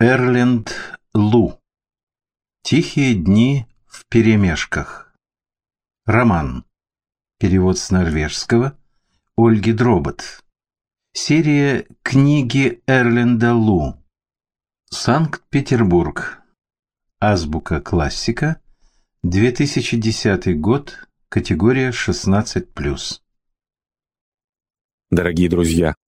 Эрленд Лу. Тихие дни в перемешках. Роман. Перевод с норвежского. Ольги Дробот. Серия «Книги Эрленда Лу». Санкт-Петербург. Азбука классика. 2010 год. Категория 16+. Дорогие друзья,